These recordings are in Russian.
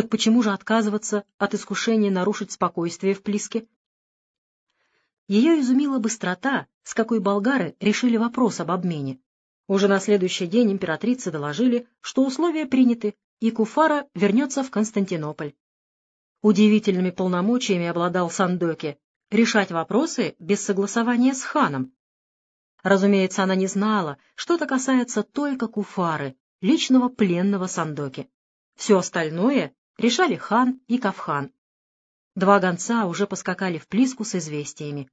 Так почему же отказываться от искушения нарушить спокойствие в Плиске? Ее изумила быстрота, с какой болгары решили вопрос об обмене. Уже на следующий день императрице доложили, что условия приняты, и Куфара вернется в Константинополь. Удивительными полномочиями обладал Сандоки решать вопросы без согласования с ханом. Разумеется, она не знала, что это касается только Куфары, личного пленного Сандоки. Все остальное решали хан и Кавхан. Два гонца уже поскакали в Плиску с известиями.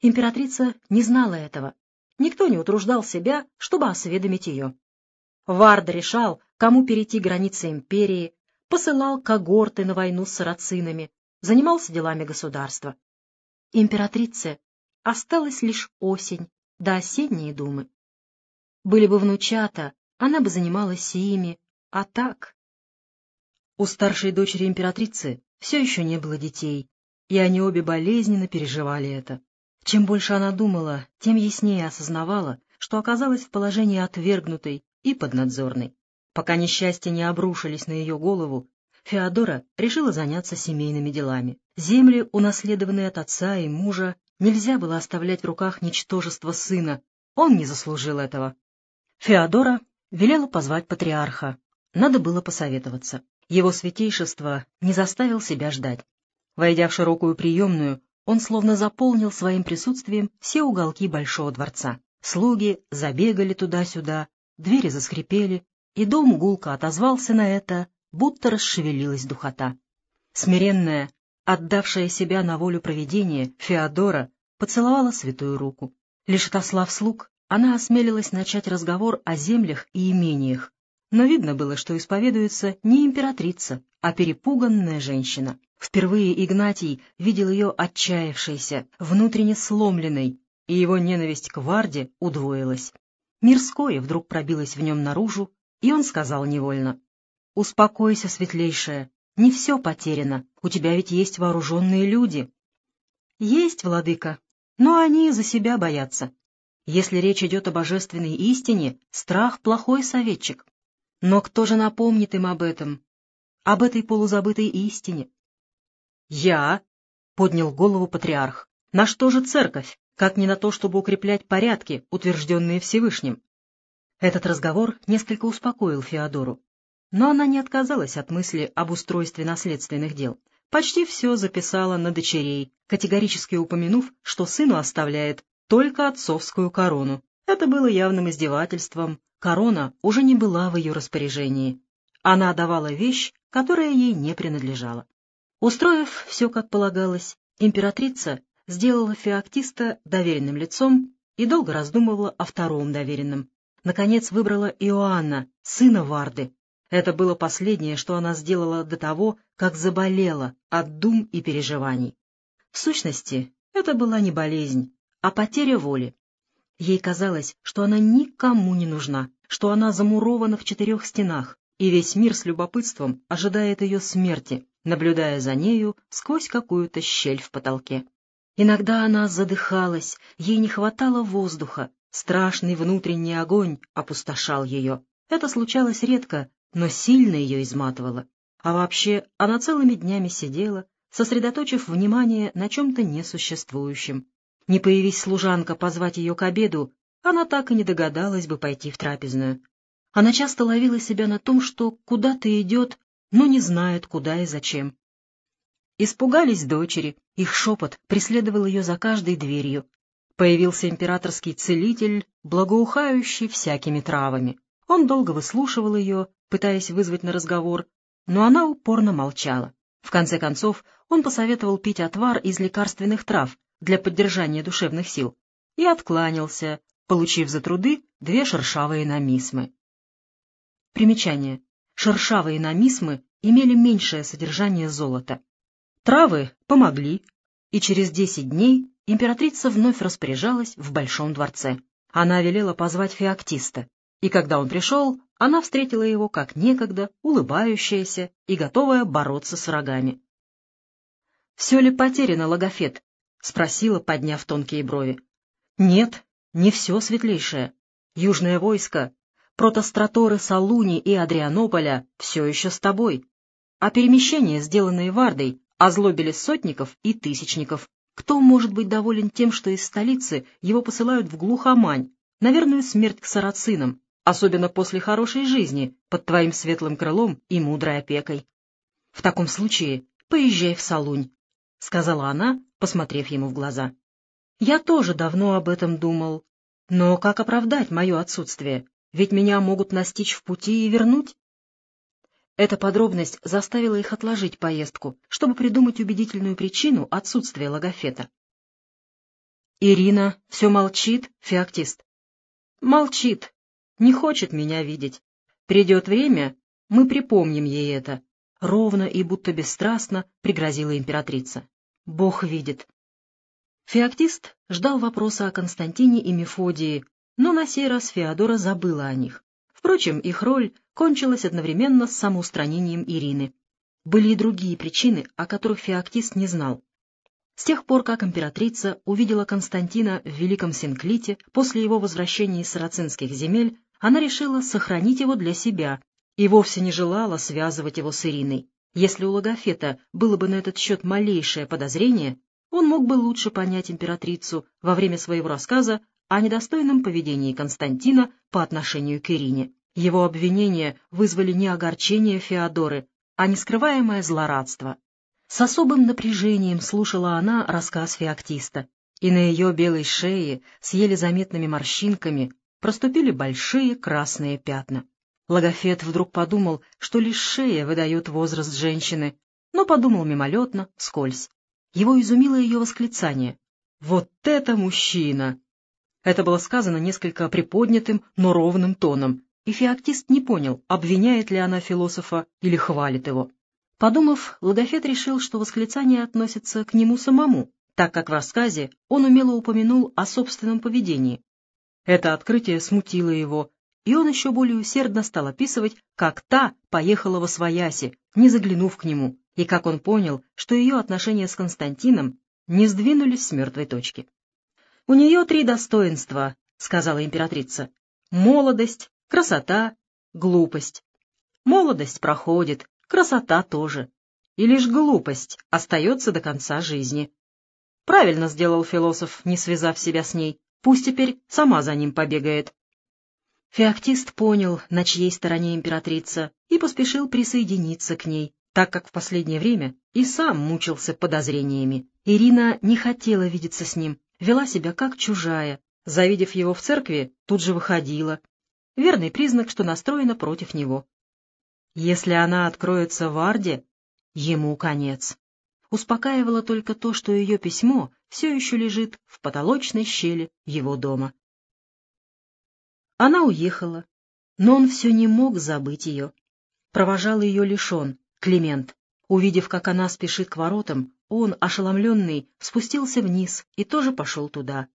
Императрица не знала этого. Никто не утруждал себя, чтобы осведомить ее. Вард решал, кому перейти границы империи, посылал когорты на войну с сарацинами, занимался делами государства. Императрице осталась лишь осень, да осенние думы. Были бы внучата, она бы занималась ими, а так... У старшей дочери императрицы все еще не было детей, и они обе болезненно переживали это. Чем больше она думала, тем яснее осознавала, что оказалась в положении отвергнутой и поднадзорной. Пока несчастья не обрушились на ее голову, Феодора решила заняться семейными делами. Земли, унаследованные от отца и мужа, нельзя было оставлять в руках ничтожества сына, он не заслужил этого. Феодора велела позвать патриарха. Надо было посоветоваться. Его святейшество не заставил себя ждать. Войдя в широкую приемную, он словно заполнил своим присутствием все уголки Большого дворца. Слуги забегали туда-сюда, двери заскрипели, и дом гулко отозвался на это, будто расшевелилась духота. Смиренная, отдавшая себя на волю провидения, Феодора поцеловала святую руку. Лишь отослав слуг, она осмелилась начать разговор о землях и имениях, но видно было, что исповедуется не императрица, а перепуганная женщина. Впервые Игнатий видел ее отчаявшейся, внутренне сломленной, и его ненависть к Варде удвоилась. Мирское вдруг пробилось в нем наружу, и он сказал невольно. «Успокойся, светлейшая, не все потеряно, у тебя ведь есть вооруженные люди». «Есть, владыка, но они за себя боятся. Если речь идет о божественной истине, страх — плохой советчик. Но кто же напомнит им об этом, об этой полузабытой истине? «Я?» — поднял голову патриарх. «На что же церковь, как не на то, чтобы укреплять порядки, утвержденные Всевышним?» Этот разговор несколько успокоил Феодору. Но она не отказалась от мысли об устройстве наследственных дел. Почти все записала на дочерей, категорически упомянув, что сыну оставляет только отцовскую корону. Это было явным издевательством, Корона уже не была в ее распоряжении. Она давала вещь, которая ей не принадлежала. Устроив все как полагалось, императрица сделала феоктиста доверенным лицом и долго раздумывала о втором доверенном. Наконец выбрала Иоанна, сына Варды. Это было последнее, что она сделала до того, как заболела от дум и переживаний. В сущности, это была не болезнь, а потеря воли. Ей казалось, что она никому не нужна, что она замурована в четырех стенах, и весь мир с любопытством ожидает ее смерти, наблюдая за нею сквозь какую-то щель в потолке. Иногда она задыхалась, ей не хватало воздуха, страшный внутренний огонь опустошал ее. Это случалось редко, но сильно ее изматывало. А вообще она целыми днями сидела, сосредоточив внимание на чем-то несуществующем, не появись служанка позвать ее к обеду, она так и не догадалась бы пойти в трапезную. Она часто ловила себя на том, что куда-то идет, но не знает, куда и зачем. Испугались дочери, их шепот преследовал ее за каждой дверью. Появился императорский целитель, благоухающий всякими травами. Он долго выслушивал ее, пытаясь вызвать на разговор, но она упорно молчала. В конце концов, он посоветовал пить отвар из лекарственных трав, для поддержания душевных сил, и откланялся, получив за труды две шершавые намисмы. Примечание. Шершавые намисмы имели меньшее содержание золота. Травы помогли, и через десять дней императрица вновь распоряжалась в Большом дворце. Она велела позвать феоктиста, и когда он пришел, она встретила его как некогда, улыбающаяся и готовая бороться с врагами. «Все ли потеряно, Логофет?» — спросила, подняв тонкие брови. — Нет, не все светлейшее. Южное войско, протостраторы Салуни и Адрианополя все еще с тобой. а перемещения, сделанные Вардой, озлобили сотников и тысячников. Кто может быть доволен тем, что из столицы его посылают в глухомань, на верную смерть к сарацинам, особенно после хорошей жизни, под твоим светлым крылом и мудрой опекой? В таком случае поезжай в Салунь, — сказала она, посмотрев ему в глаза. Я тоже давно об этом думал. Но как оправдать мое отсутствие? Ведь меня могут настичь в пути и вернуть. Эта подробность заставила их отложить поездку, чтобы придумать убедительную причину отсутствия логофета. Ирина все молчит, феоктист. Молчит, не хочет меня видеть. Придет время, мы припомним ей это. Ровно и будто бесстрастно пригрозила императрица. Бог видит. Феоктист ждал вопроса о Константине и Мефодии, но на сей раз Феодора забыла о них. Впрочем, их роль кончилась одновременно с самоустранением Ирины. Были и другие причины, о которых Феоктист не знал. С тех пор, как императрица увидела Константина в Великом Синклите после его возвращения из сарацинских земель, она решила сохранить его для себя и вовсе не желала связывать его с Ириной. Если у Логофета было бы на этот счет малейшее подозрение, он мог бы лучше понять императрицу во время своего рассказа о недостойном поведении Константина по отношению к Ирине. Его обвинения вызвали не огорчение Феодоры, а нескрываемое злорадство. С особым напряжением слушала она рассказ Феоктиста, и на ее белой шее с еле заметными морщинками проступили большие красные пятна. Логофет вдруг подумал, что лишь шея выдает возраст женщины, но подумал мимолетно, скользь. Его изумило ее восклицание. «Вот это мужчина!» Это было сказано несколько приподнятым, но ровным тоном, и феоктист не понял, обвиняет ли она философа или хвалит его. Подумав, Логофет решил, что восклицание относится к нему самому, так как в рассказе он умело упомянул о собственном поведении. Это открытие смутило его, и он еще более усердно стал описывать, как та поехала во свояси, не заглянув к нему, и как он понял, что ее отношения с Константином не сдвинулись с мертвой точки. «У нее три достоинства», — сказала императрица. «Молодость, красота, глупость. Молодость проходит, красота тоже, и лишь глупость остается до конца жизни. Правильно сделал философ, не связав себя с ней, пусть теперь сама за ним побегает». Феоктист понял, на чьей стороне императрица, и поспешил присоединиться к ней, так как в последнее время и сам мучился подозрениями. Ирина не хотела видеться с ним, вела себя как чужая. Завидев его в церкви, тут же выходила. Верный признак, что настроена против него. Если она откроется в Арде, ему конец. Успокаивало только то, что ее письмо все еще лежит в потолочной щели его дома. Она уехала, но он все не мог забыть ее. Провожал ее лишь он, Климент. Увидев, как она спешит к воротам, он, ошеломленный, спустился вниз и тоже пошел туда.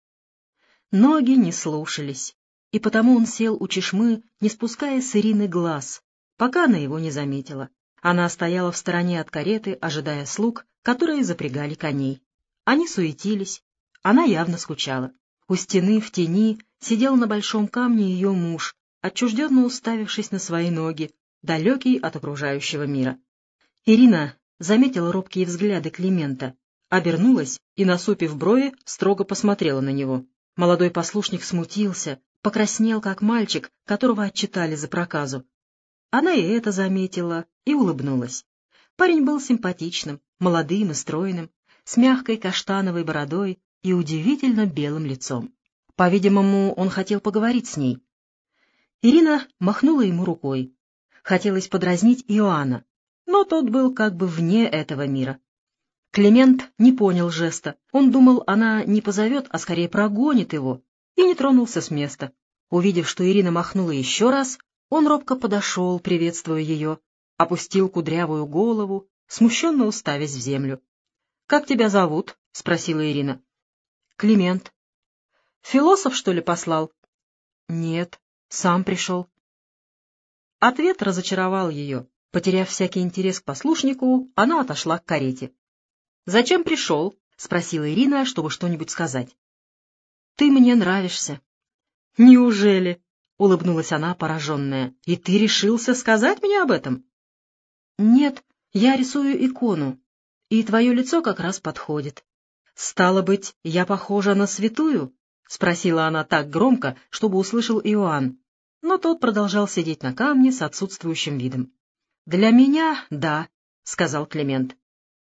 Ноги не слушались, и потому он сел у чешмы, не спуская с Ирины глаз, пока она его не заметила. Она стояла в стороне от кареты, ожидая слуг, которые запрягали коней. Они суетились, она явно скучала. У стены в тени сидел на большом камне ее муж, отчужденно уставившись на свои ноги, далекий от окружающего мира. Ирина заметила робкие взгляды Климента, обернулась и, насупив брови, строго посмотрела на него. Молодой послушник смутился, покраснел, как мальчик, которого отчитали за проказу. Она и это заметила и улыбнулась. Парень был симпатичным, молодым и стройным, с мягкой каштановой бородой и удивительно белым лицом. По-видимому, он хотел поговорить с ней. Ирина махнула ему рукой. Хотелось подразнить Иоанна, но тот был как бы вне этого мира. Климент не понял жеста. Он думал, она не позовет, а скорее прогонит его, и не тронулся с места. Увидев, что Ирина махнула еще раз, он робко подошел, приветствуя ее, опустил кудрявую голову, смущенно уставясь в землю. — Как тебя зовут? — спросила Ирина. — Климент. — Философ, что ли, послал? — Нет, сам пришел. Ответ разочаровал ее. Потеряв всякий интерес к послушнику, она отошла к карете. «Зачем пришел?» — спросила Ирина, чтобы что-нибудь сказать. «Ты мне нравишься». «Неужели?» — улыбнулась она, пораженная. «И ты решился сказать мне об этом?» «Нет, Я рисую икону, и твое лицо как раз подходит. Стало быть, я похожа на святую? — спросила она так громко, чтобы услышал Иоанн. Но тот продолжал сидеть на камне с отсутствующим видом. — Для меня — да, — сказал Климент.